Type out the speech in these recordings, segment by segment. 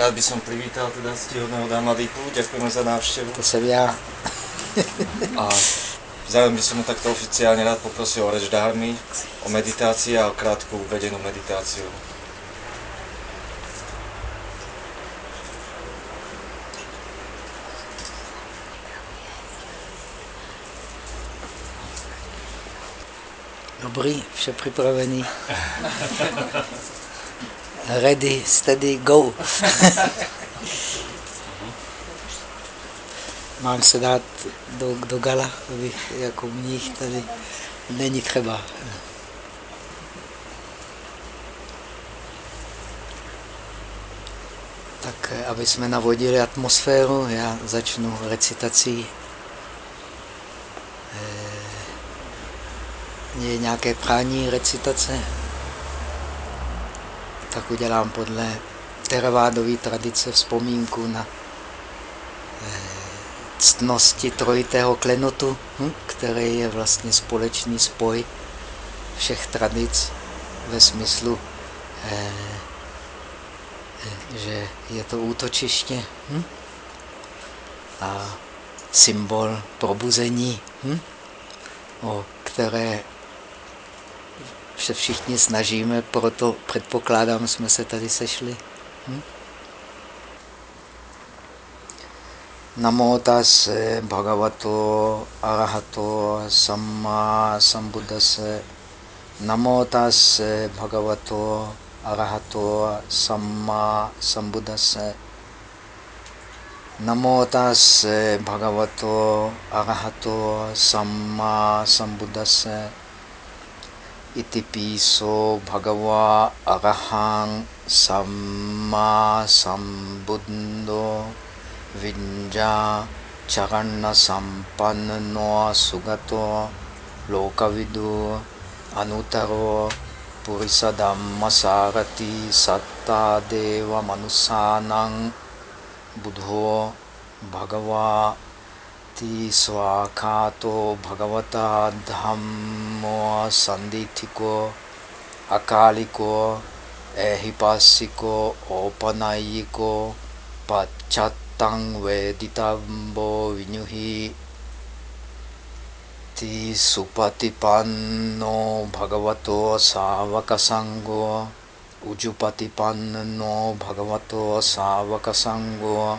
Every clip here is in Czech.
Rád by som privítal teda ctihodného Dámadipu. Ďakujeme za návštevu. To jsem já. A zároveň by som mu takto oficiálne rád poprosil o reč dármy, o meditácii a o krátku uvedenú meditáciu. Dobrý, vše připravený. Ready, steady, go. Mám se dát do, do gala, abych jako mních tady není třeba. Tak aby jsme navodili atmosféru, já začnu recitací je nějaké prání recitace, tak udělám podle teravádové tradice vzpomínku na ctnosti trojitého klenotu, hm, který je vlastně společný spoj všech tradic ve smyslu, že je to útočiště hm, a symbol probuzení, hm, o které se všichni snažíme, proto předpokládám, jsme se tady sešli. Hm? Namo tase bhagavato arahato samma sambuddhase Namo tase bhagavato arahato samma sambuddhase Namo tase bhagavato arahato samma sambuddhase ඉති පීසෝ භගවා අගහං සම්මා සම්බුද්දෝ විඤ්ජා චරණ සම්පන්නනෝ සුගතෝ ලෝකවිදෝ අනුතරෝ පුරිස ධම්මසාරති සත්තා දේව මනුසානං බුද්ධෝ භගවා स्वाखा स्वाखातो भगवता धम्मो सन्दिथिको अकालिको ऐहिपासिको ओपनायिको पश्चात्तं वेदितंबो विनुहि सुपतिपन्नो भगवतो सावकसङ्गो उजुपतिपन्नो भगवतो सावकसङ्गो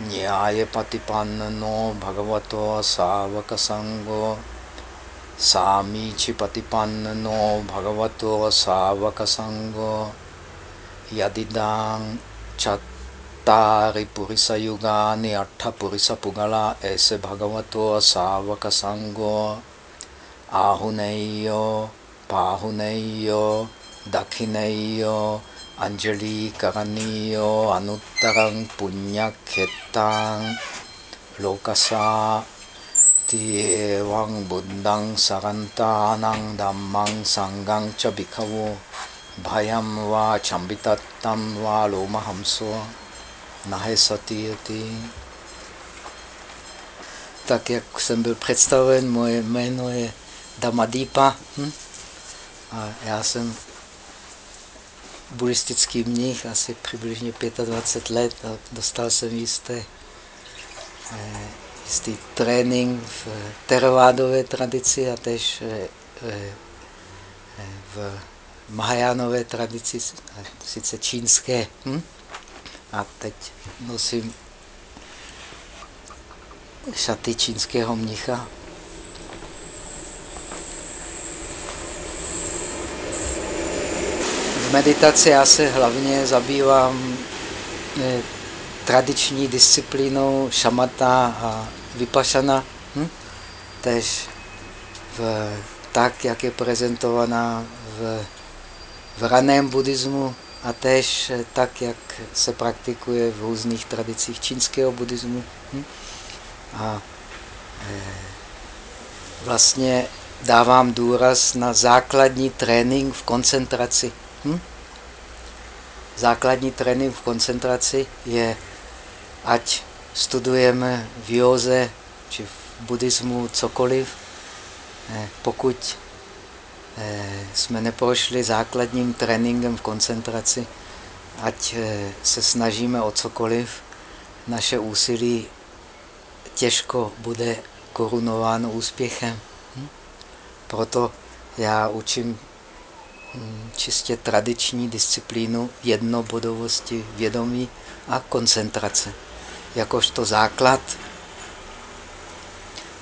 न्यायपतिपन्नो भगवतो सावकसङ्गो सामीचिपतिपन्नो भगवतो सावकसङ्गो यदिदां चत्तारि पुरुषयुगानि अट्ठपुरुषपुगला ऐसे भगवतो सावकसङ्गो आहुनेय्यो पाहुनेय्यो दक्षिणेय्यो 안젤리까간니요 아누따강 분약해땅 로카사 디에왕 문당 사간타낭 담망 상강 차비카오 바얌 와 잠비타땀 와 로마함소 나해서티요티 Tak jak jsem byl představen, moje jméno je Damadipa hm? asan buddhistický mnich asi přibližně 25 let a dostal jsem jisté, eh, jistý trénink v teravádové tradici a tež eh, eh, v Mahajánové tradici, sice čínské. Hm? A teď nosím šaty čínského mnicha. V meditaci já se hlavně zabývám eh, tradiční disciplínou šamata a vypašana. Hm? Tež v, tak, jak je prezentovaná v, v raném buddhismu a tež tak, jak se praktikuje v různých tradicích čínského buddhismu. Hm? A e, vlastně dávám důraz na základní trénink v koncentraci. Hm? Základní trénink v koncentraci je, ať studujeme v józe či v buddhismu cokoliv, eh, pokud eh, jsme neprošli základním tréninkem v koncentraci, ať eh, se snažíme o cokoliv, naše úsilí těžko bude korunováno úspěchem. Hm? Proto já učím čistě tradiční disciplínu jednobodovosti vědomí a koncentrace. Jakožto základ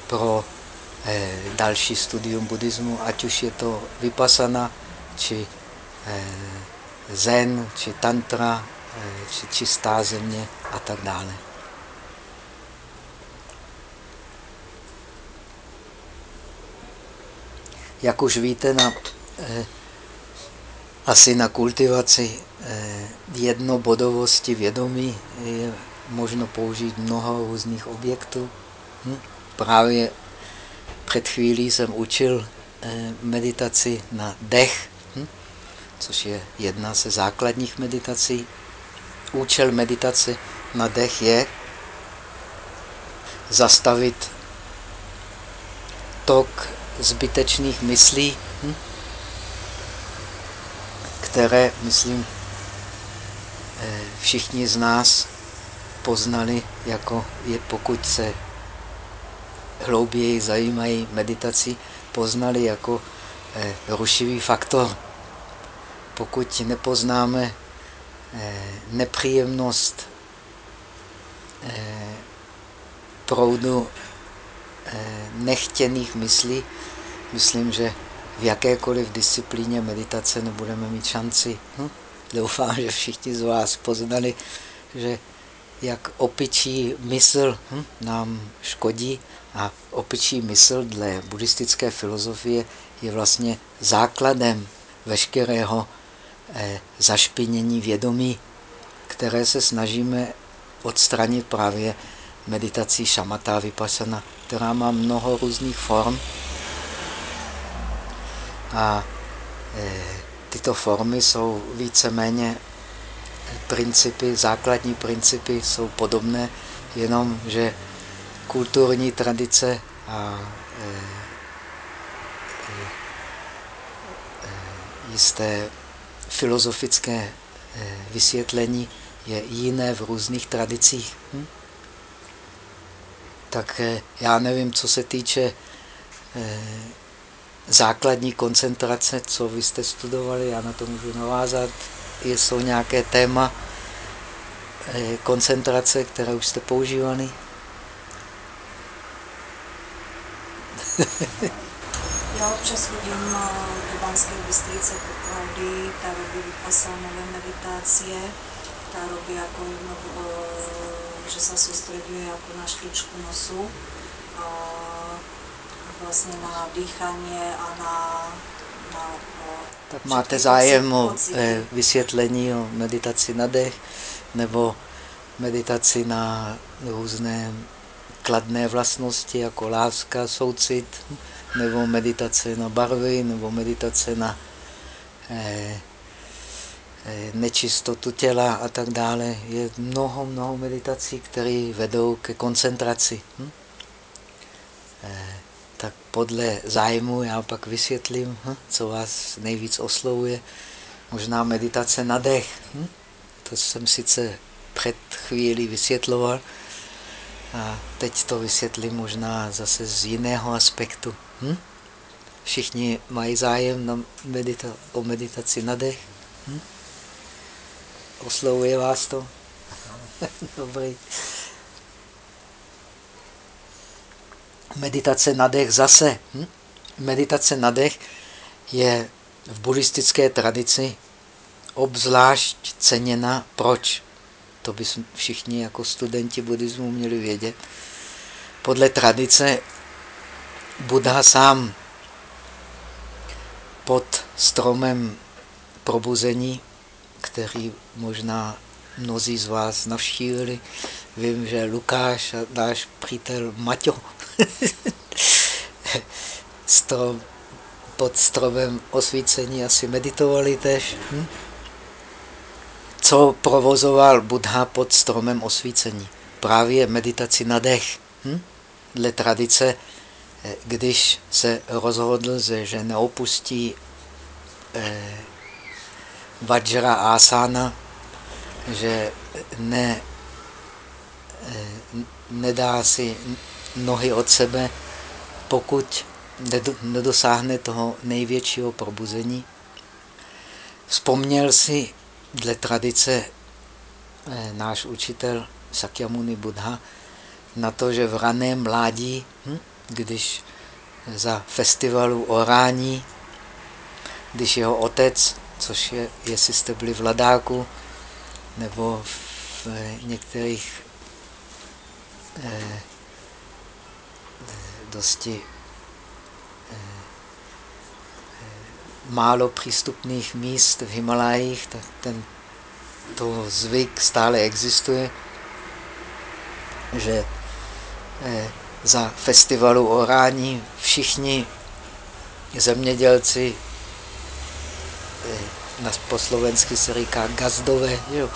pro eh, další studium buddhismu, ať už je to vypasana, či eh, zen, či tantra, eh, či čistá země a tak dále. Jak už víte, na, asi na kultivaci eh, jednobodovosti vědomí je možno použít mnoho různých objektů. Hm? Právě před chvílí jsem učil eh, meditaci na dech, hm? což je jedna ze základních meditací. Účel meditace na dech je zastavit tok zbytečných myslí? Které, myslím, eh, všichni z nás poznali, jako je, pokud se hlouběji zajímají meditací, poznali jako eh, rušivý faktor. Pokud nepoznáme eh, nepříjemnost proudu nechtěných myslí, myslím, že v jakékoliv disciplíně meditace nebudeme mít šanci. Hm? Doufám, že všichni z vás poznali, že jak opičí mysl hm, nám škodí a opičí mysl dle buddhistické filozofie je vlastně základem veškerého eh, zašpinění vědomí, které se snažíme odstranit právě meditací šamata vypasana, která má mnoho různých form. A e, tyto formy jsou víceméně principy, základní principy jsou podobné, jenom že kulturní tradice a e, e, jisté filozofické vysvětlení je jiné v různých tradicích. Hm? Tak já nevím, co se týče základní koncentrace, co vy jste studovali, já na to můžu navázat. Jsou nějaké téma eh, koncentrace, které už jste používali? Já občas chodím eh, do Banské Bystrice po Klaudy, ta robí vypasanové meditácie, ta robí jako eh, že se soustředuje jako na špičku nosu. A vlastně na dýchání a na, na tak máte zájem o eh, vysvětlení o meditaci na dech nebo meditaci na různé kladné vlastnosti jako láska, soucit, nebo meditace na barvy, nebo meditace na eh, eh, nečistotu těla a tak dále. Je mnoho, mnoho meditací, které vedou ke koncentraci. Hm? Eh, podle zájmu já pak vysvětlím, hm, co vás nejvíc oslovuje. Možná meditace na dech. Hm? To jsem sice před chvíli vysvětloval a teď to vysvětlím možná zase z jiného aspektu. Hm? Všichni mají zájem na medita o meditaci na dech? Oslovuje vás to? Dobrý. Meditace na dech zase. Hm? Meditace na dech je v buddhistické tradici obzvlášť ceněna. Proč? To by všichni jako studenti buddhismu měli vědět. Podle tradice Buddha sám pod stromem probuzení, který možná mnozí z vás navštívili, Vím, že Lukáš a náš přítel Maťo strom, pod stromem osvícení asi meditovali tež. Hm? Co provozoval Buddha pod stromem osvícení? Právě meditaci na dech. Hm? Dle tradice, eh, když se rozhodl, že neopustí eh, Vajra Asana, že ne, nedá si nohy od sebe, pokud nedosáhne toho největšího probuzení. Vzpomněl si dle tradice eh, náš učitel Sakyamuni Buddha na to, že v raném mládí, hm, když za festivalu orání, když jeho otec, což je, jestli jste byli v Ladáku, nebo v některých eh, dosti eh, eh, málo přístupných míst v Himalajích, tak ten to zvyk stále existuje, že eh, za festivalu orání všichni zemědělci, na po slovensky se říká gazdové, jo?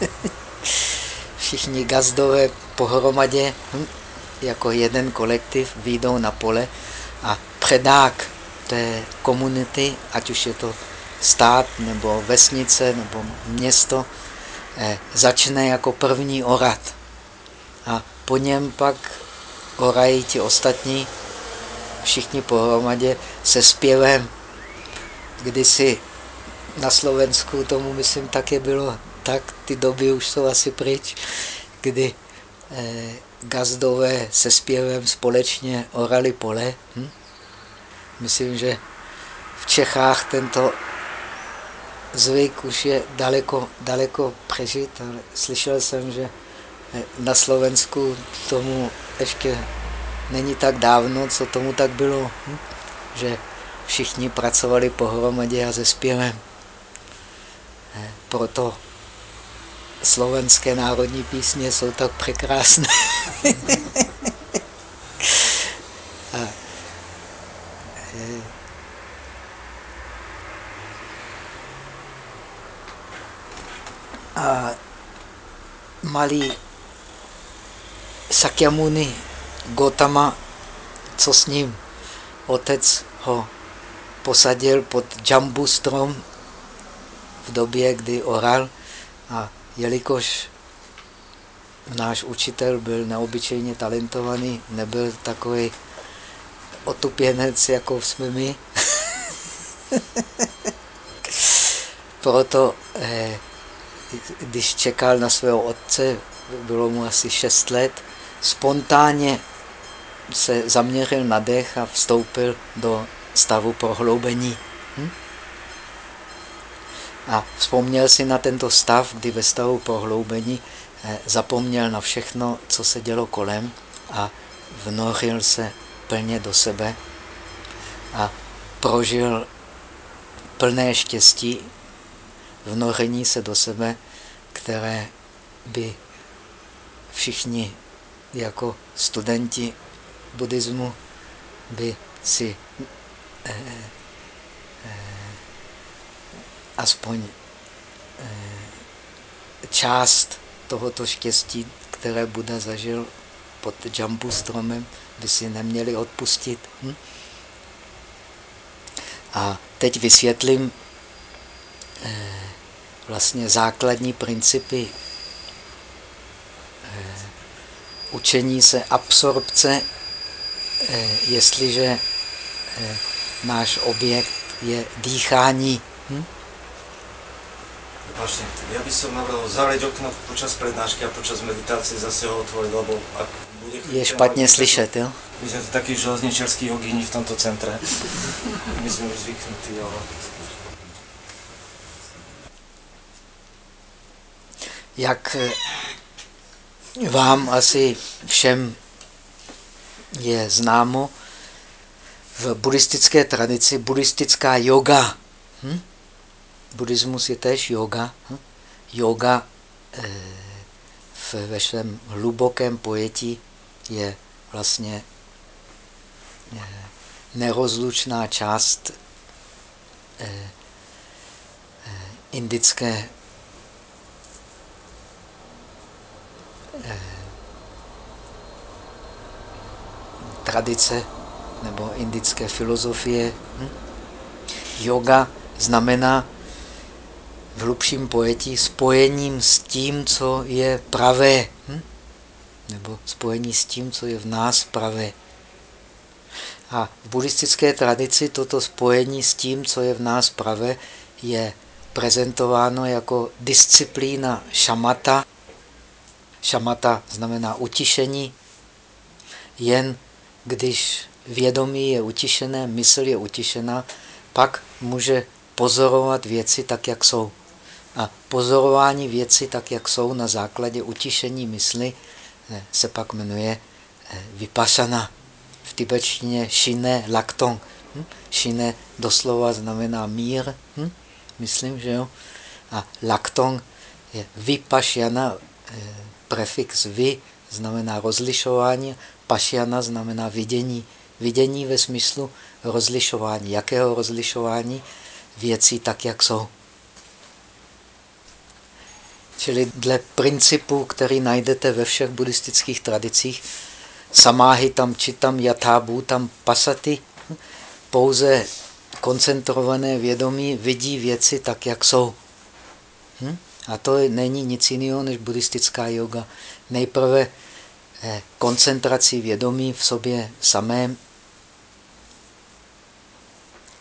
všichni gazdové pohromadě hm, jako jeden kolektiv výjdou na pole a předák té komunity, ať už je to stát nebo vesnice nebo město, eh, začne jako první orat. A po něm pak orají ti ostatní, všichni pohromadě se zpěvem. Kdysi na Slovensku tomu, myslím, také bylo tak, ty doby už jsou asi pryč, kdy eh, gazdové se zpěvem společně orali pole. Hm? Myslím, že v Čechách tento zvyk už je daleko, daleko přežit, ale slyšel jsem, že na Slovensku tomu ještě není tak dávno, co tomu tak bylo, hm? že všichni pracovali pohromadě a se zpěvem. Proto slovenské národní písně jsou tak překrásné. a, a malý Sakyamuni Gotama, co s ním? Otec ho posadil pod jambu strom v době, kdy oral a jelikož náš učitel byl neobyčejně talentovaný, nebyl takový otupěnec, jako jsme my. Proto, eh, když čekal na svého otce, bylo mu asi 6 let, spontánně se zaměřil na dech a vstoupil do stavu prohloubení. A vzpomněl si na tento stav, kdy ve stavu prohloubení eh, zapomněl na všechno, co se dělo kolem a vnořil se plně do sebe a prožil plné štěstí vnoření se do sebe, které by všichni jako studenti buddhismu by si eh, aspoň eh, část tohoto štěstí, které Buda zažil pod jambu stromem, by si neměli odpustit. Hm? A teď vysvětlím eh, vlastně základní principy eh, učení se absorpce, jestliže náš objekt je dýchání. Vážne, ja by som navrhol zavrieť okno počas prednášky a počas meditácie zase ho otvoriť, lebo ak bude... Je špatně slyšet, jo? My sme takí železničarskí jogíni v tomto centre. My sme už zvyknutí, jo. Jak eh, vám asi všem je známo, v buddhistické tradici buddhistická yoga hm? Buddhismus je též yoga. Hm? Yoga eh, ve svém hlubokém pojetí je vlastně eh, nerozlučná část eh, indické tradice nebo indické filozofie. Hm? Yoga znamená v hlubším pojetí spojením s tím, co je pravé. Hm? Nebo spojení s tím, co je v nás pravé. A v buddhistické tradici toto spojení s tím, co je v nás pravé, je prezentováno jako disciplína šamata. Šamata znamená utišení. Jen když vědomí je utišené, mysl je utišená, pak může pozorovat věci tak, jak jsou. A pozorování věci tak, jak jsou na základě utišení mysli eh, se pak jmenuje eh, vypašana. V tibetštině šine laktong. Hm? Šine doslova znamená mír. Hm? Myslím, že jo. A laktong je vypašana, eh, prefix vy znamená rozlišování, pašiana znamená vidění. Vidění ve smyslu rozlišování. Jakého rozlišování? Věcí tak, jak jsou. Čili dle principu, který najdete ve všech buddhistických tradicích, samáhy tam, čitam, jatábů tam, pasaty, pouze koncentrované vědomí vidí věci tak, jak jsou. Hm? A to není nic jiného než buddhistická yoga. Nejprve eh, koncentrací vědomí v sobě samém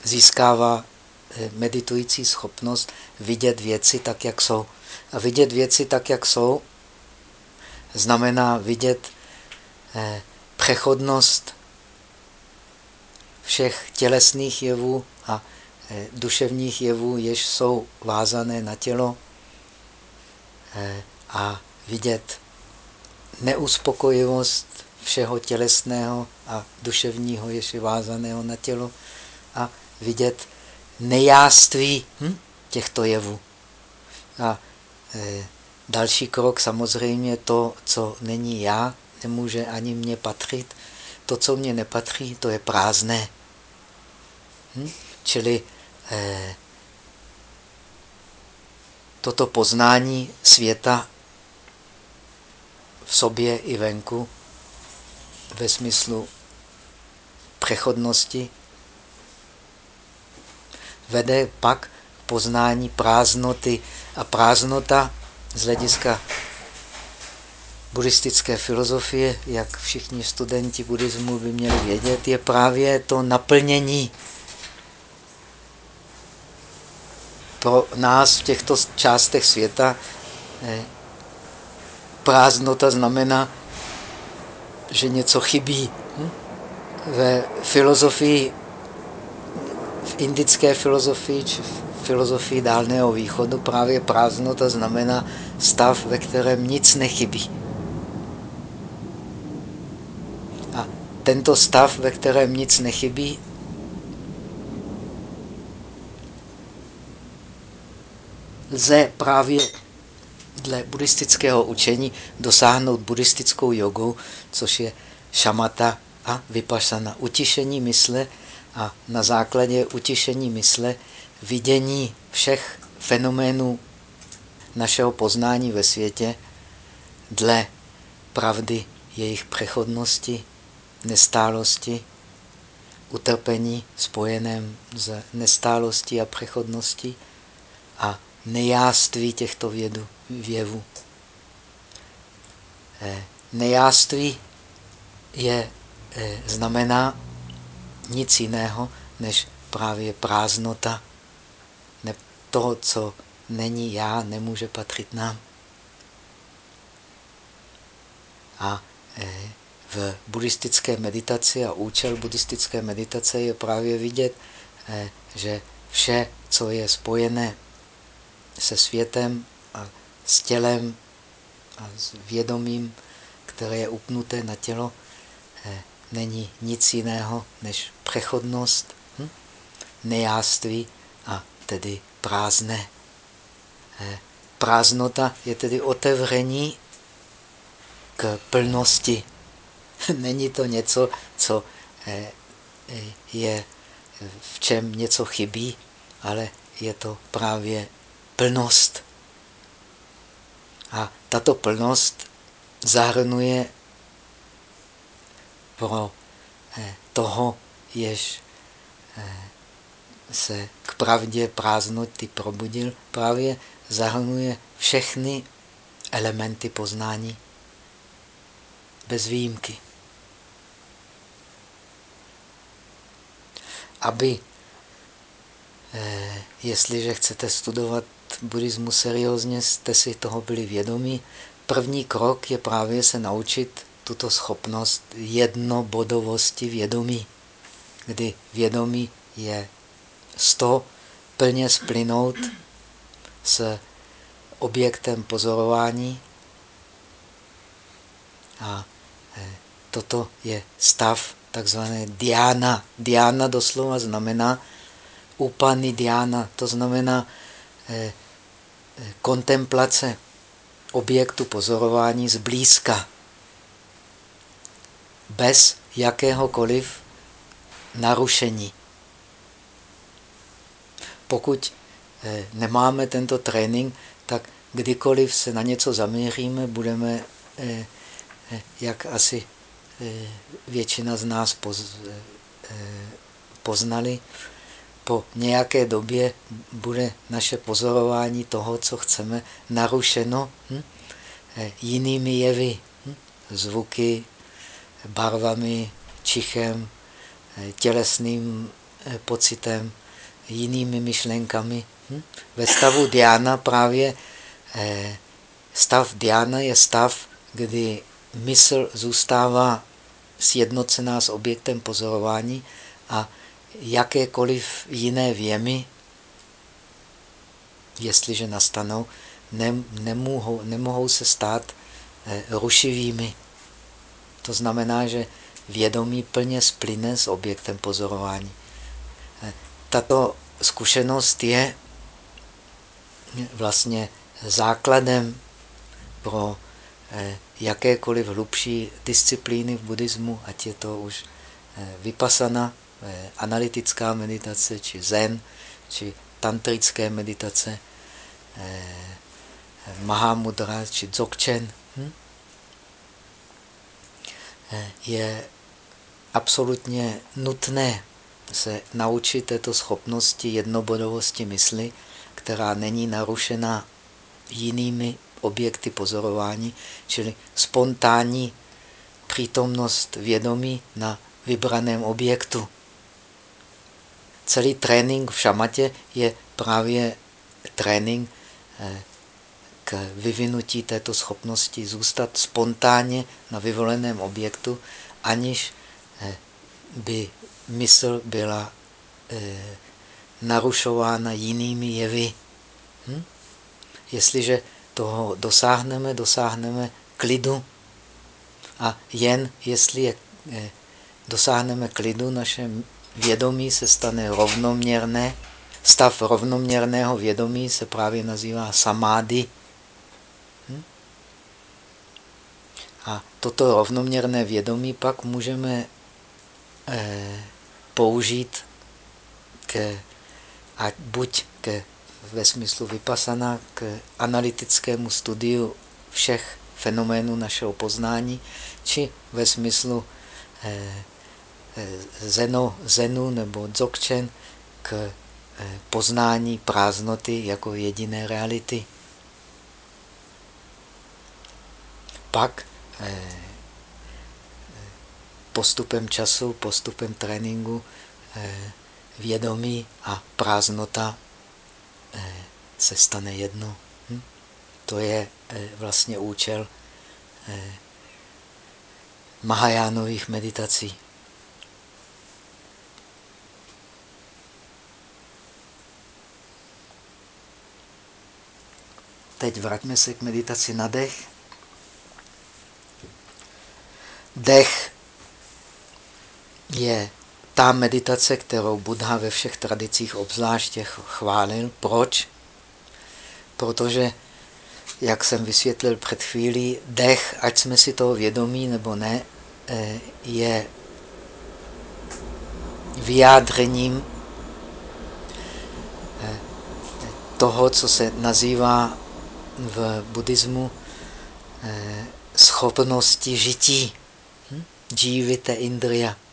získává eh, meditující schopnost vidět věci tak, jak jsou. A vidět věci tak, jak jsou, znamená vidět eh, přechodnost všech tělesných jevů a eh, duševních jevů, jež jsou vázané na tělo a vidět neuspokojivost všeho tělesného a duševního, jež je vázaného na tělo a vidět nejáství hm, těchto jevů. A další krok samozřejmě to, co není já, nemůže ani mně patřit. To, co mně nepatří, to je prázdné. Hm? Čili e, toto poznání světa v sobě i venku ve smyslu přechodnosti vede pak poznání prázdnoty. A prázdnota z hlediska buddhistické filozofie, jak všichni studenti buddhismu by měli vědět, je právě to naplnění. Pro nás v těchto částech světa eh, prázdnota znamená, že něco chybí. Hm? Ve filozofii v indické filozofii či v filozofii Dálného východu právě prázdnota znamená stav, ve kterém nic nechybí. A tento stav, ve kterém nic nechybí, lze právě dle buddhistického učení dosáhnout buddhistickou jogou, což je šamata a vypašana. Utišení mysle a na základě utišení mysle vidění všech fenoménů našeho poznání ve světě dle pravdy jejich přechodnosti, nestálosti, utrpení spojeném s nestálostí a přechodností a nejáství těchto vědu, věvů. Eh, nejáství je, eh, znamená nic jiného, než právě prázdnota. To, co není já, nemůže patřit nám. A eh, v buddhistické meditaci a účel buddhistické meditace je právě vidět, eh, že vše, co je spojené se světem a s tělem a s vědomím, které je upnuté na tělo, eh, není nic jiného než přechodnost, hm? nejáství a tedy prázdné. Eh, prázdnota je tedy otevření k plnosti. Není to něco, co eh, eh, je v čem něco chybí, ale je to právě plnost. A tato plnost zahrnuje pro toho, jež se k pravdě prázdnoty probudil, právě zahrnuje všechny elementy poznání bez výjimky. Aby, eh, jestliže chcete studovat buddhismus seriózně, jste si toho byli vědomí, první krok je právě se naučit tuto schopnost jednobodovosti vědomí, kdy vědomí je z toho plně splynout s objektem pozorování a e, toto je stav takzvané diána. Diána doslova znamená upany diána, to znamená e, e, kontemplace objektu pozorování zblízka, bez jakéhokoliv narušení. Pokud eh, nemáme tento trénink, tak kdykoliv se na něco zaměříme, budeme, eh, eh, jak asi většina z nás poznali, po nějaké době bude naše pozorování toho, co chceme, narušeno hm? jinými jevy, hm? zvuky, barvami, čichem, tělesným pocitem, jinými myšlenkami. Hm? Ve stavu diána právě eh, stav diána je stav, kdy mysl zůstává sjednocená s objektem pozorování a jakékoliv jiné věmy, jestliže nastanou, ne, nemohou, nemohou se stát eh, rušivými. To znamená, že vědomí plně splyne s objektem pozorování tato zkušenost je vlastně základem pro eh, jakékoliv hlubší disciplíny v buddhismu, ať je to už eh, vypasana, eh, analytická meditace, či zen, či tantrické meditace, Mahamudra, či dzogchen, hm? je absolutně nutné se naučit této schopnosti jednobodovosti mysli, která není narušena jinými objekty pozorování, čili spontánní přítomnost vědomí na vybraném objektu. Celý trénink v šamatě je právě trénink eh, k vyvinutí této schopnosti zůstat spontánně na vyvoleném objektu, aniž eh, by mysl byla eh, narušována jinými jevy. Hm? Jestliže toho dosáhneme, dosáhneme klidu. A jen jestli je, eh, dosáhneme klidu, naše vědomí se stane rovnoměrné. Stav rovnoměrného vědomí se právě nazývá samády. Hm? A toto rovnoměrné vědomí pak můžeme eh, použít ke, a buď ke, ve smyslu vypasana k analytickému studiu všech fenoménů našeho poznání, či ve smyslu eh, eh, zeno, zenu nebo dzogchen k eh, poznání prázdnoty jako jediné reality. Pak eh, postupem času, postupem tréninku eh, vědomí a prázdnota eh, se stane jedno. Hm? To je eh, vlastně účel Mahajánových meditací. Teď vraťme se k meditaci na dech. Dech je ta meditace, kterou Buddha ve všech tradicích obzvláště chválil. Proč? Protože, jak jsem vysvětlil před chvílí, dech, ať jsme si toho vědomí nebo ne, eh, je vyjádřením eh, toho, co se nazývá v buddhismu eh, schopnosti žití. Hm? Jivite indriya. Eh,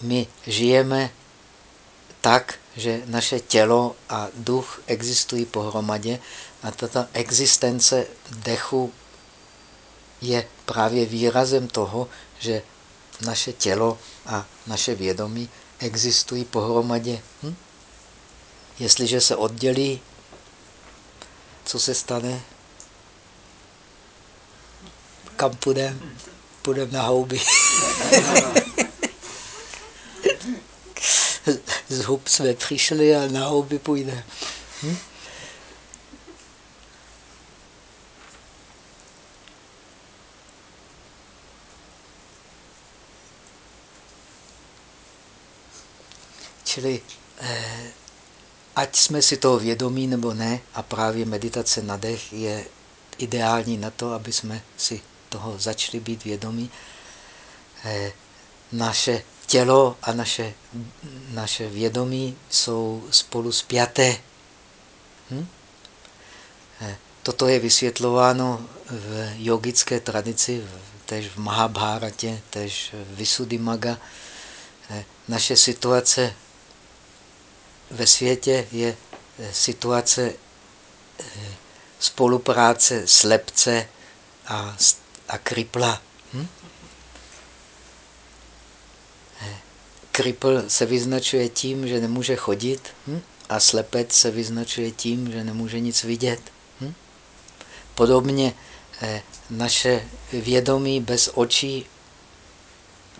my žijeme tak, že naše tělo a duch existují pohromadě a tato existence dechu je právě výrazem toho, že naše tělo a naše vědomí existují pohromadě. Hm? Jestliže se oddělí, co se stane? Kam půjdeme? Půjdeme na houby. Z hub jsme přišli a na houby půjdeme. Hm? Čili eh, ať jsme si toho vědomí nebo ne, a právě meditace na dech je ideální na to, aby jsme si toho začali být vědomí. Eh, naše tělo a naše, naše vědomí jsou spolu spjaté. Hm? Eh, toto je vysvětlováno v yogické tradici, tež v Mahabharatě, tež v Visuddhimaga. Eh, naše situace ve světě je eh, situace spolupráce slepce a, a kripla. Hm? Eh, kripl se vyznačuje tím, že nemůže chodit hm? a slepec se vyznačuje tím, že nemůže nic vidět. Hm? Podobně naše vědomí bez očí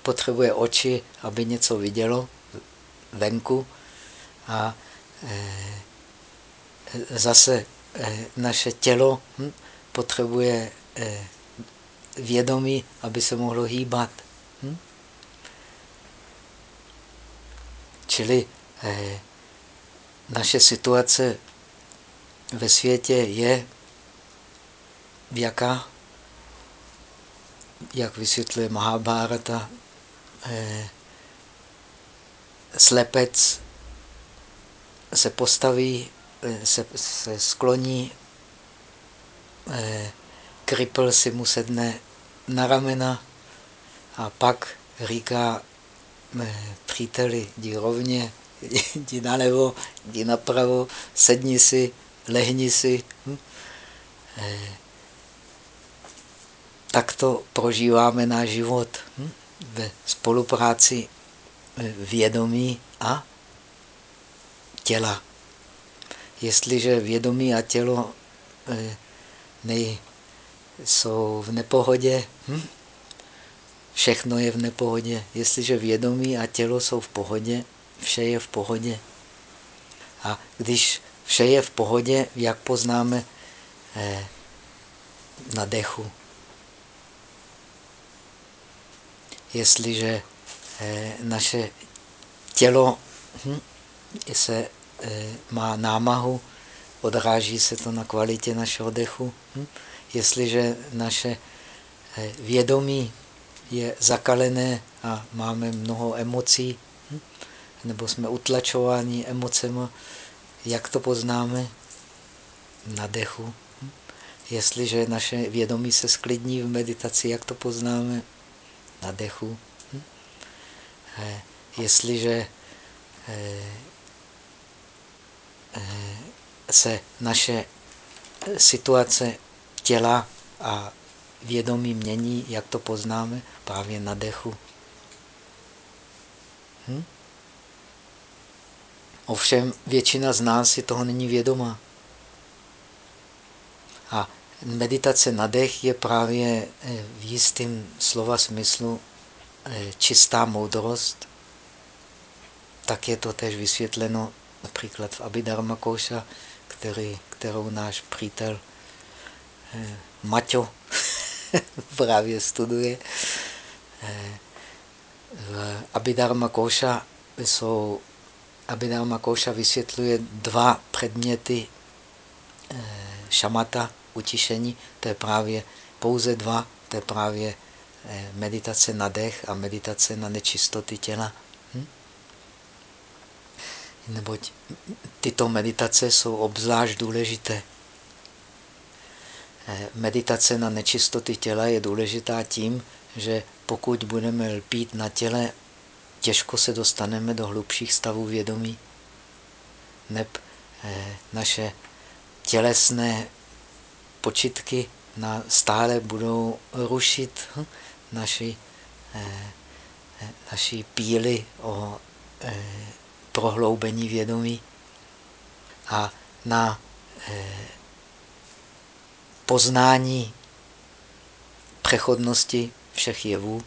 potřebuje oči, aby něco vidělo venku, a eh, zase eh, naše tělo hm, potřebuje eh, vědomí, aby se mohlo hýbat. Čili naše situace ve světě je jaká, jak vysvětluje Mahabharata, slepec se postaví, eh, se, se skloní, eh, kripl si mu sedne na ramena a pak říká eh, příteli, jdi rovně, jdi nalevo, jdi napravo, sedni si, lehni si. Hm? Takto prožíváme náš život hm? ve spolupráci vědomí a těla. Jestliže vědomí a tělo eh, nej, jsou v nepohodě, hm? Všechno je v nepohodě. Jestliže vědomí a tělo jsou v pohodě, vše je v pohodě. A když vše je v pohodě, jak poznáme eh, na dechu? Jestliže eh, naše tělo hm, se e, má námahu, odráží se to na kvalitě našeho dechu. Hm? Jestliže naše e, vědomí je zakalené a máme mnoho emocí, hm? nebo jsme utlačováni emocema, jak to poznáme? Na dechu. Hm? Jestliže naše vědomí se sklidní v meditaci, jak to poznáme? Na dechu. Hm? Jestliže se naše situace těla a vědomí mění, jak to poznáme? Právě na dechu. Hm? Ovšem většina z nás si toho není vědomá. A meditace na dech je právě eh, v jistém slova smyslu eh, čistá moudrost. Tak je to tež vysvětleno například v Abhidharma Koša, který, kterou náš přítel eh, Maťo právě studuje. Eh, v Abhidharma Koša jsou Abhidharma Koša vysvětluje dva předměty eh, šamata, utišení, to je právě pouze dva, to je právě eh, meditace na dech a meditace na nečistoty těla neboť tyto meditace jsou obzvlášť důležité. Eh, meditace na nečistoty těla je důležitá tím, že pokud budeme lpít na těle, těžko se dostaneme do hlubších stavů vědomí. neb naše tělesné počitky na stále budou rušit hm, naši, naši píly o prohloubení vědomí a na poznání přechodnosti všech jevů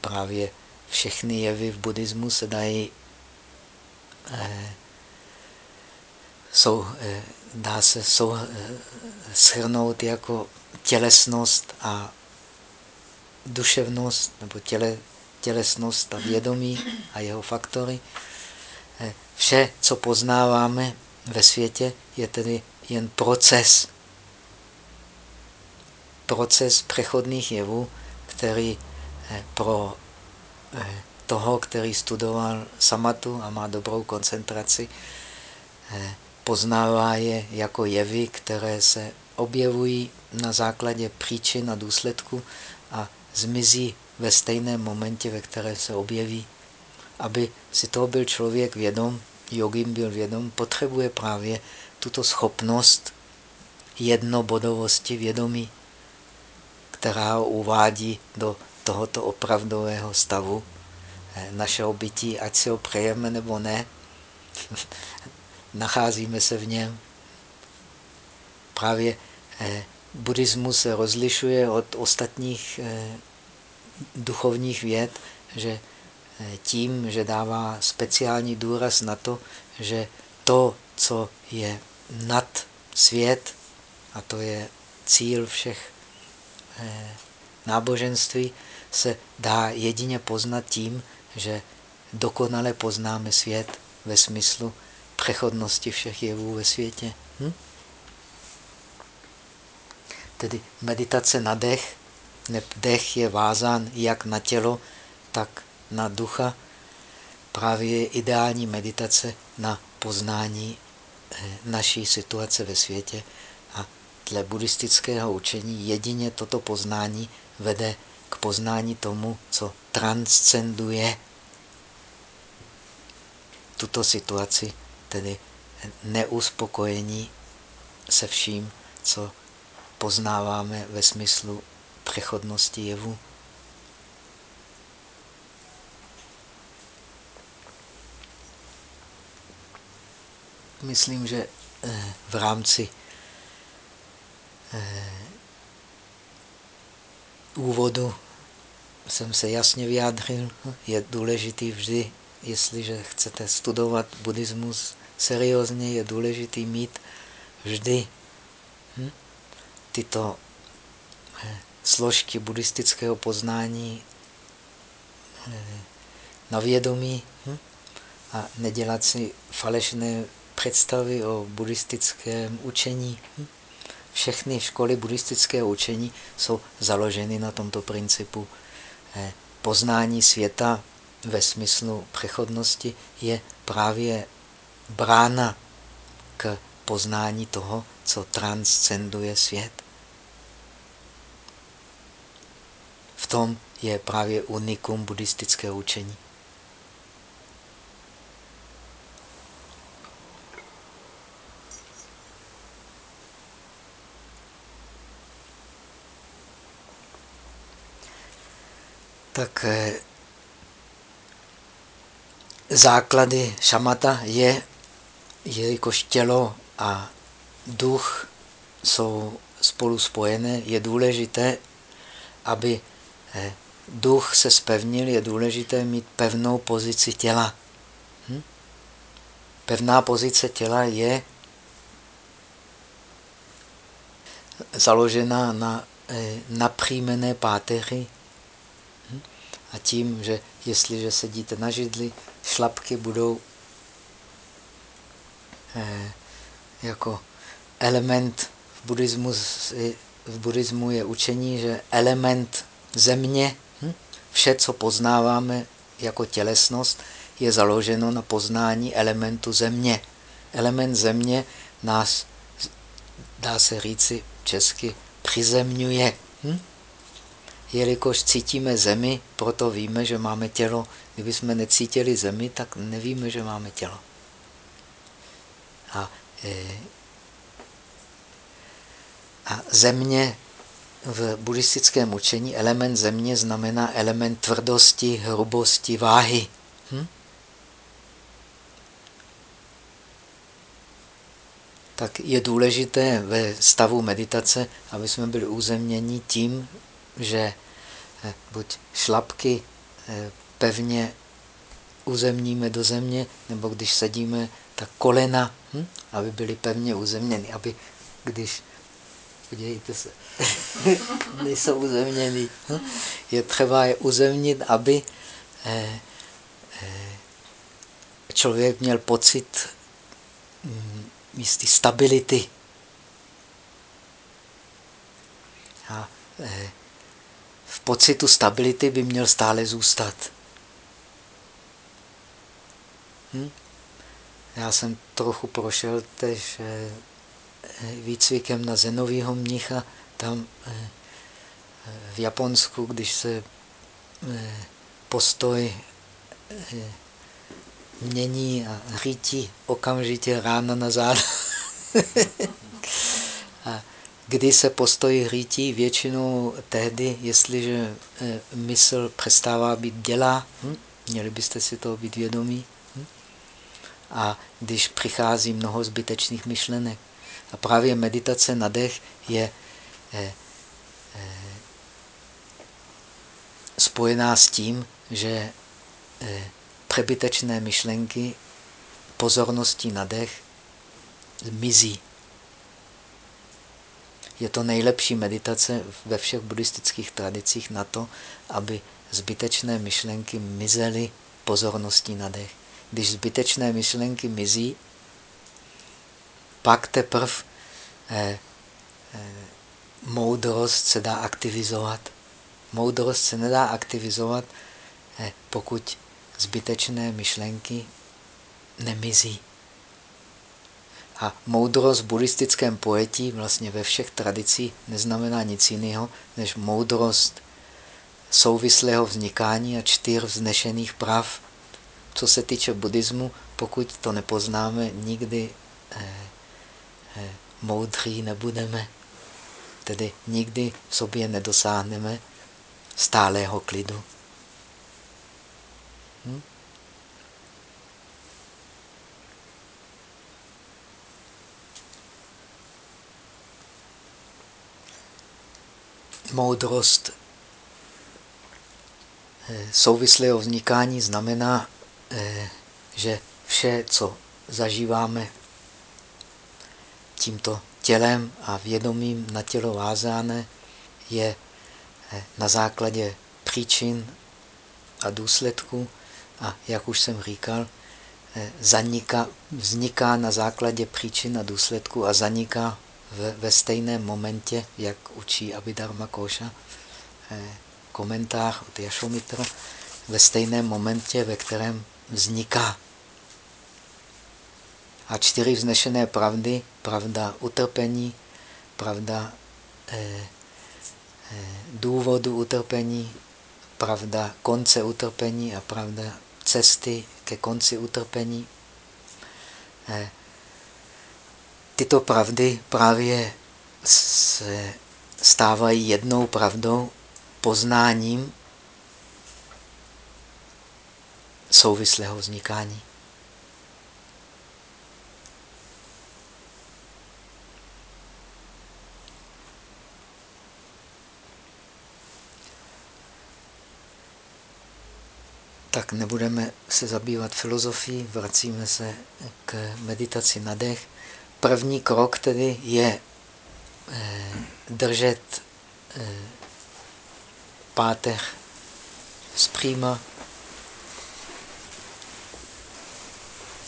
právě všechny jevy v buddhismu se dají eh, jsou, eh, dá se sou, eh, shrnout jako tělesnost a duševnost, nebo těle, tělesnost a vědomí a jeho faktory. Eh, vše, co poznáváme ve světě, je tedy jen proces. Proces přechodných jevů, který eh, pro eh, toho, který studoval samatu a má dobrou koncentraci, poznává je jako jevy, které se objevují na základě příčin a důsledku a zmizí ve stejném momentě, ve kterém se objeví. Aby si toho byl člověk vědom, jogim byl vědom, potřebuje právě tuto schopnost jednobodovosti vědomí, která ho uvádí do tohoto opravdového stavu eh, našeho bytí, ať si ho přejeme nebo ne, nacházíme se v něm. Právě eh, buddhismus se rozlišuje od ostatních eh, duchovních věd, že tím, že dává speciální důraz na to, že to, co je nad svět, a to je cíl všech náboženství, se dá jedině poznat tím, že dokonale poznáme svět ve smyslu přechodnosti všech jevů ve světě. Hm? Tedy meditace na dech, dech je vázán jak na tělo, tak na ducha. Právě je ideální meditace na poznání eh, naší situace ve světě. Dle buddhistického učení jedině toto poznání vede k poznání tomu, co transcenduje tuto situaci tedy neuspokojení se vším, co poznáváme ve smyslu přechodnosti jevu. Myslím, že eh, v rámci úvodu jsem se jasně vyjádřil. Je důležitý vždy jestliže chcete studovat buddhismus seriózně, je důležité mít vždy hm, tyto eh, složky buddhistického poznání eh, na vědomí hm, a nedělat si falešné představy o buddhistickém učení. Hm. Všechny školy buddhistického učení jsou založeny na tomto principu eh, poznání světa ve smyslu přechodnosti je právě brána k poznání toho, co transcenduje svět. V tom je právě unikum buddhistického učení. Tak eh, základy šamata je, jelikož tělo a duch jsou spolu spojené, je důležité, aby eh, duch se spevnil, je důležité mít pevnou pozici těla. Hm? Pevná pozice těla je založena na eh, napřímené páteři. A tím, že jestliže sedíte na židli, šlapky budou eh, jako element v buddhismu, v buddhismu je učení, že element země, hm, vše, co poznáváme jako tělesnost, je založeno na poznání elementu země. Element země nás, dá se říci česky, přizemňuje. Hm? Jelikož cítíme zemi, proto víme, že máme tělo. Kdybychom necítili zemi, tak nevíme, že máme tělo. A, a země v buddhistickém učení element země znamená element tvrdosti, hrubosti, váhy. Hm? Tak je důležité ve stavu meditace, aby jsme byli uzemněni tím, že eh, buď šlapky eh, pevně uzemníme do země, nebo když sedíme, tak kolena, hm? aby byly pevně uzemněny, aby když podívejte se, nejsou uzemněný. Hm? Je třeba je uzemnit, aby eh, eh, člověk měl pocit hm, místy stability. A eh, pocitu stability by měl stále zůstat. Hm? Já jsem trochu prošel tež výcvikem na zenovýho mnicha, tam eh, v Japonsku, když se eh, postoj eh, mění a řítí okamžitě rána na záda. kdy se postoj řítí? Většinou tehdy, jestliže mysl přestává být dělá, hm? měli byste si toho být vědomí, hm? a když přichází mnoho zbytečných myšlenek. A právě meditace na dech je eh, eh, spojená s tím, že eh, přebytečné myšlenky pozorností na dech mizí. Je to nejlepší meditace ve všech buddhistických tradicích na to, aby zbytečné myšlenky mizely pozorností na dech. Když zbytečné myšlenky mizí, pak teprve eh, eh, moudrost se dá aktivizovat. Moudrost se nedá aktivizovat, eh, pokud zbytečné myšlenky nemizí. A moudrost v buddhistickém pojetí vlastně ve všech tradicích neznamená nic jiného, než moudrost souvislého vznikání a čtyř vznešených prav. Co se týče buddhismu, pokud to nepoznáme, nikdy eh, Eh, moudří nebudeme. Tedy nikdy v sobě nedosáhneme stálého klidu. Hm? Moudrost eh, souvislého vznikání znamená, eh, že vše, co zažíváme tímto tělem a vědomím na tělo vázáné je eh, na základě příčin a důsledků a jak už jsem říkal, zaniká, vzniká na základě příčin a důsledků a zaniká ve, ve stejném momentě, jak učí Abhidharma Koša, eh, komentář od Jašomitra, ve stejném momentě, ve kterém vzniká a čtyři vznešené pravdy, pravda utrpení, pravda eh, eh, důvodu utrpení, pravda konce utrpení a pravda cesty ke konci utrpení. Eh, tyto pravdy právě se stávají jednou pravdou, poznáním souvislého vznikání. tak nebudeme se zabývat filozofií, vracíme se k meditaci na dech. První krok tedy je eh, držet eh, páteř zpříma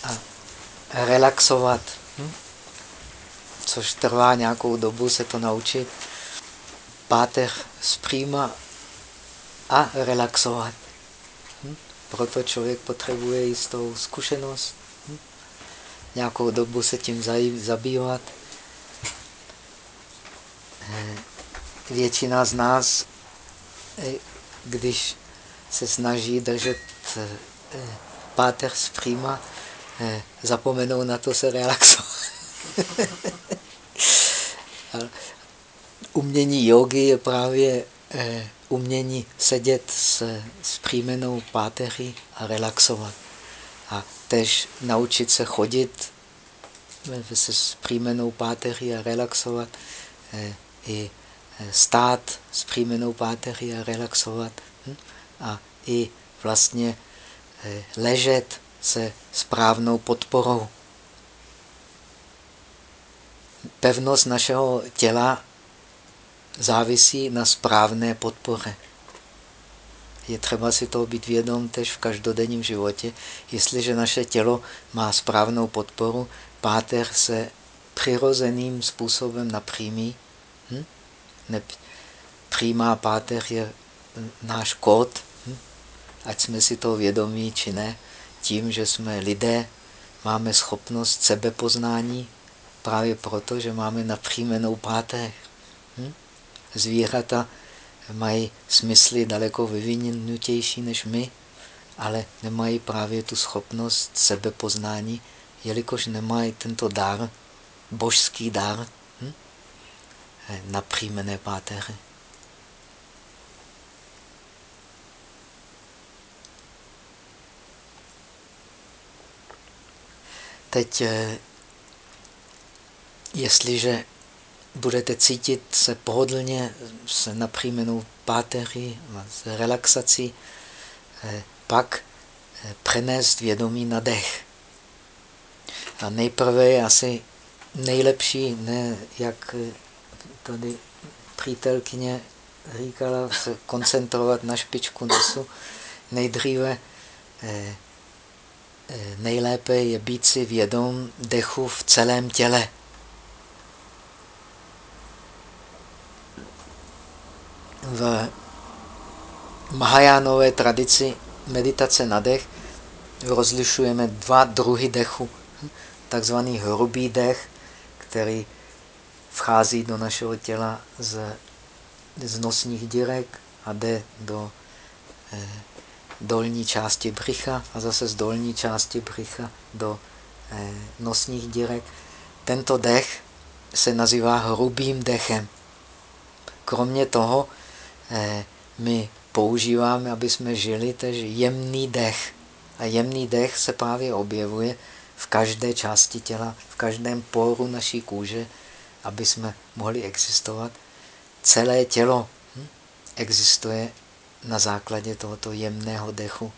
a relaxovat, hm? což trvá nějakou dobu se to naučit. Páteř zpříma a relaxovat. Proto člověk potřebuje jistou zkušenost, hm? Nějakou dobu se tím zabývat. Eh, většina z nás, eh, když se snaží držet eh, páteř zpříma, zapomenou na to se relaxovat. umění jogy je právě umění sedět s, s příjmenou páteří a relaxovat. A tež naučit se chodit se s příjmenou páteří a relaxovat, i stát s příjmenou páteří a relaxovat hm? a i vlastně ležet se správnou podporou. Pevnost našeho těla závisí na správné podpoře. Je třeba si toho být vědom tež v každodenním životě. Jestliže naše tělo má správnou podporu, páter se přirozeným způsobem napřímí. Hm? Ne, přímá páter je náš kód, hm? ať jsme si toho vědomí či ne. Tím, že jsme lidé, máme schopnost sebepoznání právě proto, že máme napřímenou páteř. Hm? Zvířata mají smysly daleko vyvinutější než my, ale nemají právě tu schopnost sebepoznání, jelikož nemají tento dar, božský dar, hm? napřímené páteře. Teď, eh, jestliže budete cítit se pohodlně s napřímenou páteří, s relaxací, eh, pak eh, přenést vědomí na dech. A nejprve je asi nejlepší, ne jak tady přítelkyně říkala, se koncentrovat na špičku nosu. Nejdříve nejlépe je být si vědom dechu v celém těle. V Mahajánové tradici meditace na dech rozlišujeme dva druhy dechu. Takzvaný hrubý dech, který vchází do našeho těla z, z nosních dírek a jde do eh, dolní části břicha a zase z dolní části břicha do eh, nosních dírek. Tento dech se nazývá hrubým dechem. Kromě toho my používáme, aby jsme žili, tež jemný dech. A jemný dech se právě objevuje v každé části těla, v každém poru naší kůže, aby jsme mohli existovat. Celé tělo hm, existuje na základě tohoto jemného dechu,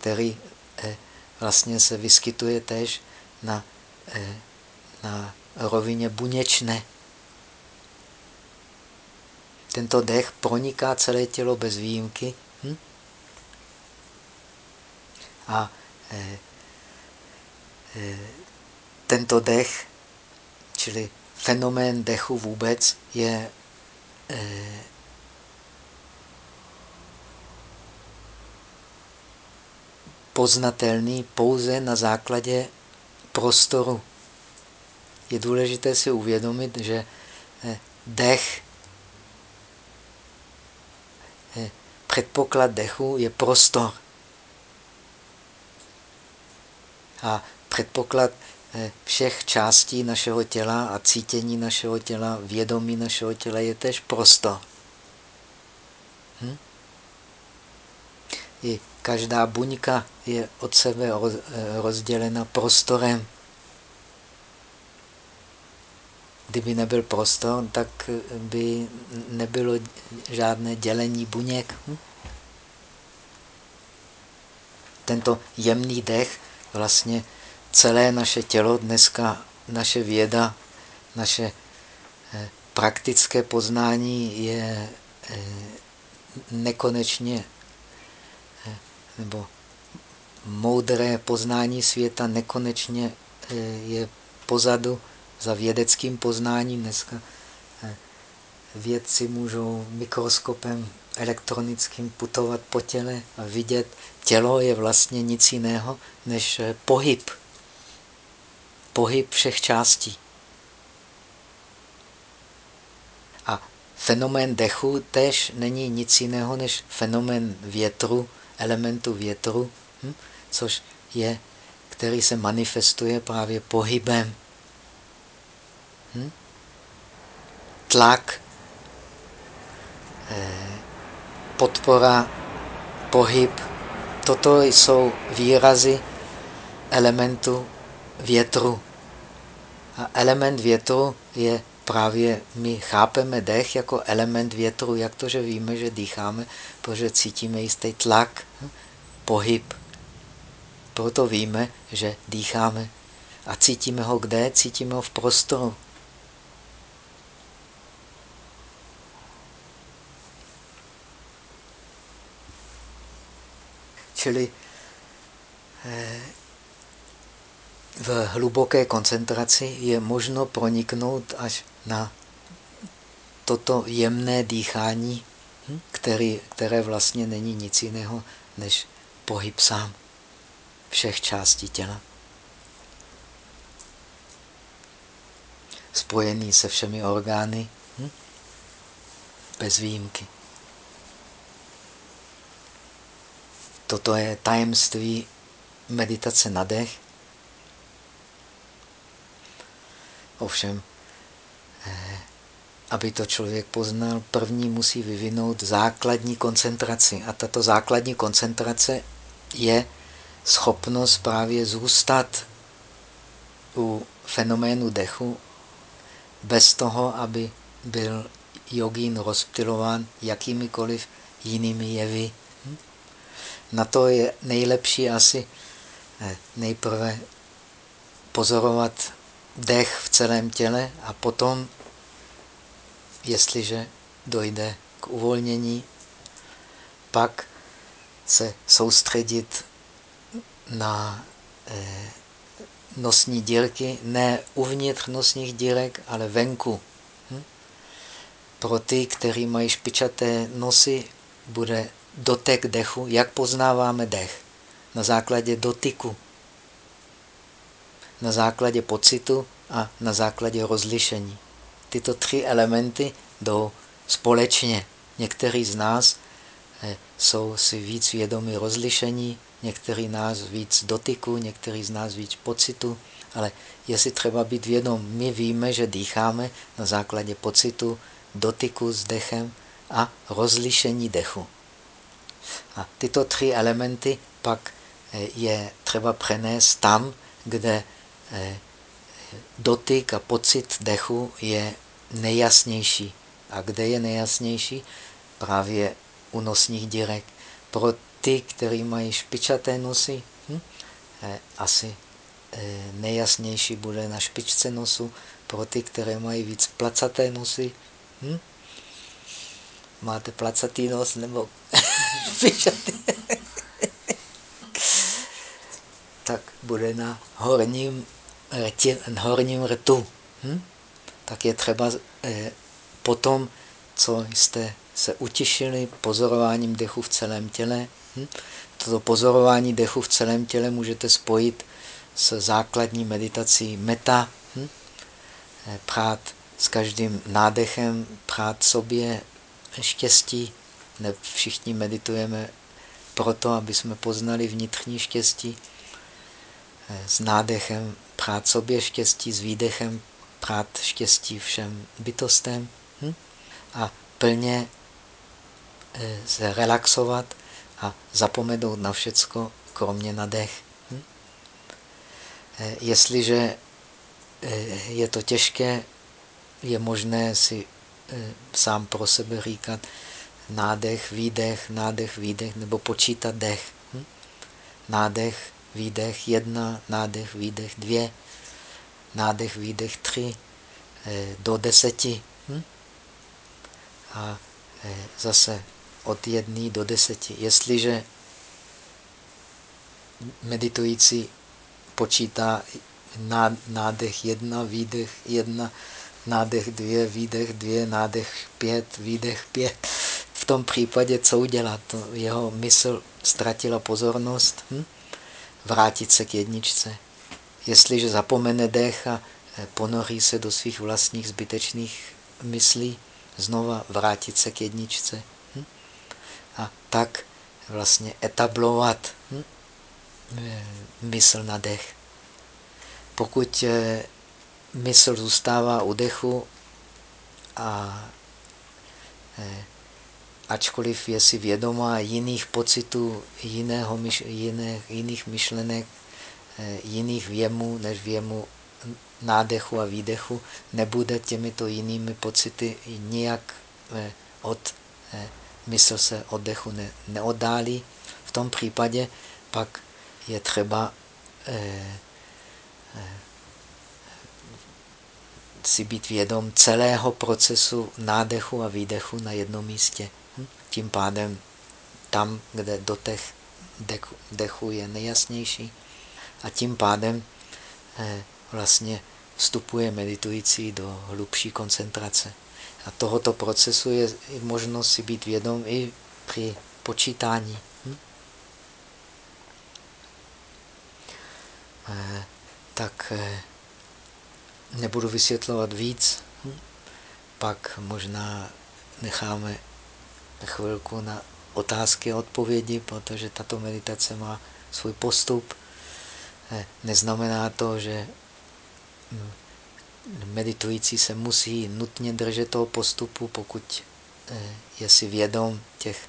který eh, vlastně se vyskytuje též na, eh, na rovině buněčné. Tento dech proniká celé tělo bez výjimky. Hm? A e, e, tento dech, čili fenomén dechu vůbec, je e, poznatelný pouze na základě prostoru. Je důležité si uvědomit, že dech předpoklad dechu je prostor. A předpoklad eh, všech částí našeho těla a cítění našeho těla, vědomí našeho těla je tež prostor. Hm? I každá buňka je od sebe eh, rozdělena prostorem. Kdyby nebyl prostor, tak by nebylo žádné dělení buněk. Hm? Tento jemný dech, vlastně celé naše tělo, dneska naše věda, naše eh, praktické poznání je eh, nekonečně eh, nebo moudré poznání světa nekonečně je pozadu za vědeckým poznáním. Dneska eh, vědci můžou mikroskopem elektronickým putovat po těle a vidět, tělo je vlastně nic jiného než eh, pohyb. Pohyb všech částí. A fenomén dechu tež není nic jiného než fenomén větru, elementu větru, hm? což je který se manifestuje právě pohybem. Tlak, eh, podpora, pohyb, toto jsou výrazy elementu větru. A element větru je právě, my chápeme dech jako element větru. Jak to, že víme, že dýcháme? Protože cítíme jistý tlak, pohyb. Proto víme, že dýcháme. A cítíme ho kde? Cítíme ho v prostoru. Čili eh, v hluboké koncentraci je možno proniknout až na toto jemné dýchání, hm, který, které vlastně není nic jiného než pohyb sám všech částí těla. Spojený se všemi orgány, hm? bez výjimky. Toto je tajemství meditace na dech. Ovšem, eh, aby to člověk poznal, první musí vyvinout základní koncentraci. A tato základní koncentrace je schopnost právě zůstat u fenoménu dechu bez toho, aby byl jogín rozptilován jakýmikoliv jinými jevy. Na to je nejlepší asi eh, nejprve pozorovat dech v celém těle a potom, jestliže dojde k uvolnění, pak se soustředit na eh, nosní dírky, ne uvnitř nosních dírek, ale venku. Hm? Pro ty, kteří mají špičaté nosy, bude dotek dechu. Jak poznáváme dech? Na základě dotyku, na základě pocitu a na základě rozlišení. Tyto tři elementy jdou společně. Někteří z nás eh, jsou si víc vědomi rozlišení, některý nás víc dotyku, některý z nás víc pocitu, ale je si třeba být vědom. My víme, že dýcháme na základě pocitu, dotyku s dechem a rozlišení dechu. A tyto tři elementy pak eh, je třeba přenést tam, kde eh, dotyk a pocit dechu je nejjasnější. A kde je nejjasnější? Právě u nosních dírek. Pro ty, kteří mají špičaté nosy, hm? eh, asi nejjasnější bude na špičce nosu. Pro ty, které mají víc placaté nosy, hm? máte placatý nos nebo špičatý, tak bude na horním, rti, horním rtu. Hm? Tak je třeba eh, potom, co jste se utišili pozorováním dechu v celém těle, Hm? Toto pozorování dechu v celém těle můžete spojit s základní meditací meta. Hm? Eh, prát s každým nádechem, prát sobě štěstí. Ne všichni meditujeme proto, aby jsme poznali vnitřní štěstí. Eh, s nádechem prát sobě štěstí, s výdechem prát štěstí všem bytostem hm? a plně eh, se relaxovat a zapomenout na všecko, kromě na dech. Hm? Eh, jestliže je to těžké, je možné si sám pro sebe říkat nádech, výdech, nádech, výdech, nebo počítat dech. Hm? Nádech, výdech jedna, nádech, výdech dvě, nádech, výdech tři, do deseti. Hm? A zase od jedné do deseti. Jestliže meditující počítá nádech jedna, výdech jedna, nádech dvě, výdech dvě, nádech pět, výdech pět. Tom případě co udělat? Jeho mysl ztratila pozornost, hm? vrátit se k jedničce. Jestliže zapomene dech a eh, ponoří se do svých vlastních zbytečných myslí, znova vrátit se k jedničce a tak vlastně etablovat hm? mysl na dech. Pokud mysl zůstává u dechu a ačkoliv je si vědomá jiných pocitů, jiného myš, jiné, jiných myšlenek, jiných věmů než věmu nádechu a výdechu, nebude těmito jinými pocity nijak od mysl se od dechu ne, neoddálí. V tom případě pak je třeba eh, eh, si být vědom celého procesu nádechu a výdechu na jednom místě. Tím pádem tam, kde dotech dechu je nejjasnější a tím pádem eh, vlastně vstupuje meditující do hlubší koncentrace. A tohoto procesu je možnost si být vědom i při počítání. Hm? Eh, tak eh, nebudu vysvětlovat víc, hm? pak možná necháme chvilku na otázky a odpovědi, protože tato meditace má svůj postup. Eh, neznamená to, že hm, meditující se musí nutně držet toho postupu, pokud eh, je si vědom těch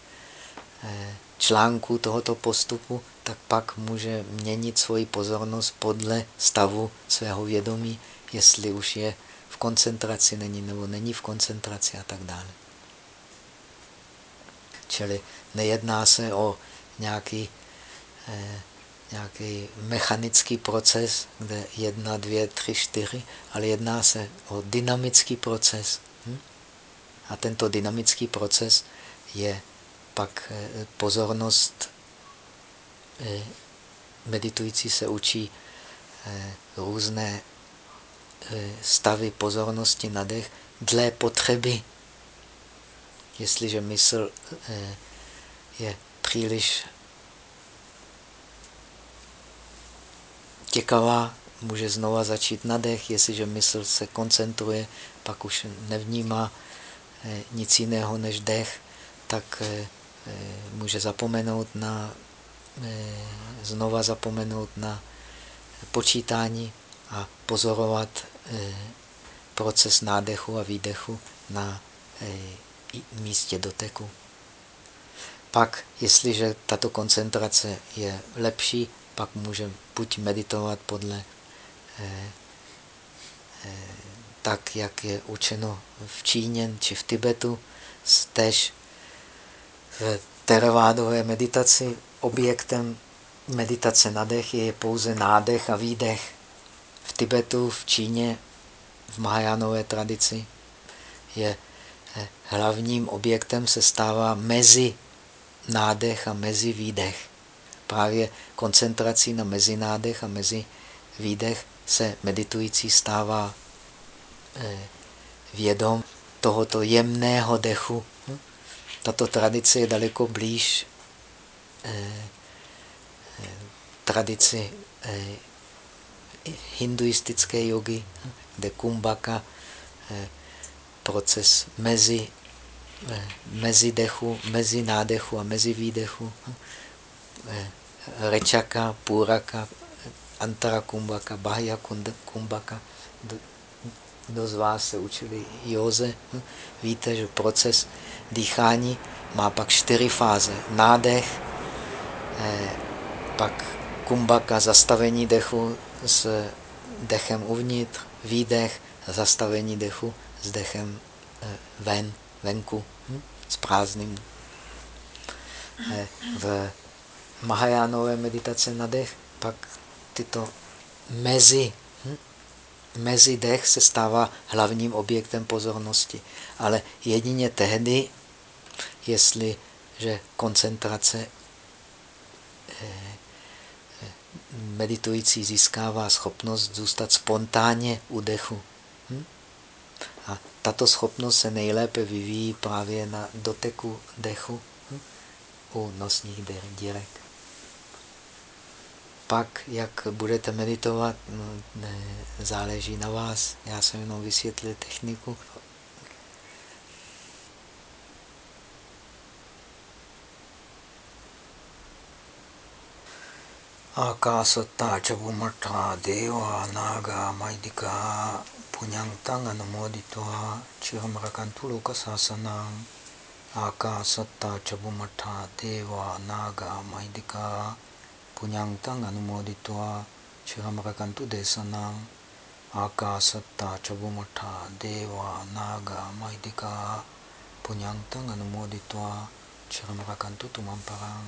eh, článků tohoto postupu, tak pak může měnit svoji pozornost podle stavu svého vědomí, jestli už je v koncentraci není nebo není v koncentraci a tak dále. Čili nejedná se o nějaký eh, nějaký mechanický proces, kde jedna, dvě, tři, čtyři, ale jedná se o dynamický proces. Hm? A tento dynamický proces je pak eh, pozornost. Eh, meditující se učí eh, různé stavy pozornosti na dech dle potřeby. Jestliže mysl je příliš těkavá, může znova začít na dech, jestliže mysl se koncentruje, pak už nevnímá eh, nic jiného než dech, tak eh, eh, může zapomenout na, znova zapomenout na počítání a pozorovat proces nádechu a výdechu na místě doteku. Pak, jestliže tato koncentrace je lepší, pak můžeme buď meditovat podle eh, eh, tak, jak je učeno v Číně či v Tibetu, tež v teravádové meditaci objektem meditace na dech je pouze nádech a výdech. V Tibetu, v Číně, v Mahajánové tradici je hlavním objektem se stává mezi nádech a mezi výdech právě koncentrací na mezinádech a mezi výdech se meditující stává eh, vědom tohoto jemného dechu. Tato tradice je daleko blíž eh, eh, tradici hinduistické jogy, kde kumbhaka, proces mezi, mezi dechu, mezi nádechu a mezi výdechu, hm? Rečaka, Puraka, Antara Kumbhaka, Bahya Kumbhaka. Kdo z vás se učili józe, víte, že proces dýchání má pak čtyři fáze. Nádech, eh, pak kumbaka, zastavení dechu s dechem uvnitř, výdech, zastavení dechu s dechem eh, ven, venku, hm? s prázdným. Eh, v Mahajánové meditace na dech, pak tyto mezi, hm? mezi dech se stává hlavním objektem pozornosti. Ale jedině tehdy, jestliže koncentrace eh, meditující získává schopnost zůstat spontánně u dechu. Hm? Tato schopnost se nejlépe vyvíjí právě na doteku dechu hm? u nosních dírek pak, jak budete meditovat, no, ne, záleží na vás. Já jsem jenom vysvětlil techniku. Akasatta Chabumatha Deva Naga Maidika punyang tanga namo di toha chiham rakan tulu kasasanang aka sata cabu matha dewa naga maidika punyang tanga namo di toha chiham rakan tu desanang aka sata cabu matha dewa naga maidika punyang tanga namo di toha chiham rakan tu mamparang.